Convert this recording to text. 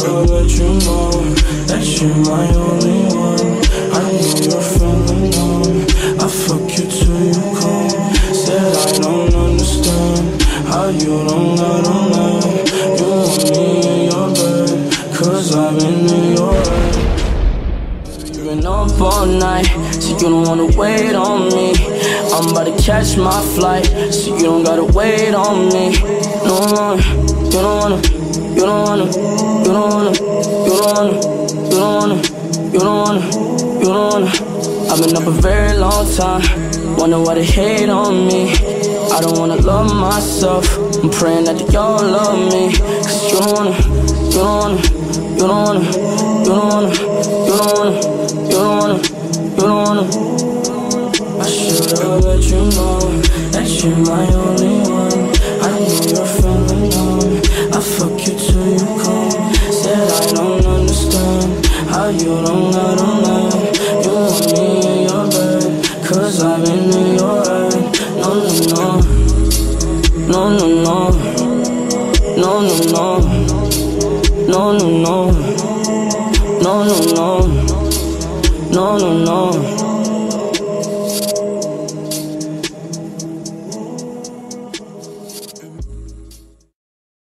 should've let you know that you're my only one. I know you're feeling numb. I fuck you till you come. Said I don't understand how you don't got a man. You want me in your bed, cause I'm in your head. You've been up all night, so you don't wanna wait on me. I'm about to catch my flight, so you don't gotta wait on me. No more, don't wanna, you don't wanna, you don't wanna, you don't wanna, you don't wanna. I've been up a very long time, wonder why they hate on me. I don't wanna love myself, I'm praying that y'all love me. Cause you don't wanna, you don't wanna, you don't wanna, you don't wanna, you don't wanna, you don't wanna, you don't wanna. I should've let you know that you're my only one. I know you're feeling numb. I fuck you till you come. How you don't got a man. You want me in your bed, cause I'm in your head. No, no, no. No, no, no. No, no, no. No, no, no. No, no, no. No, no, no.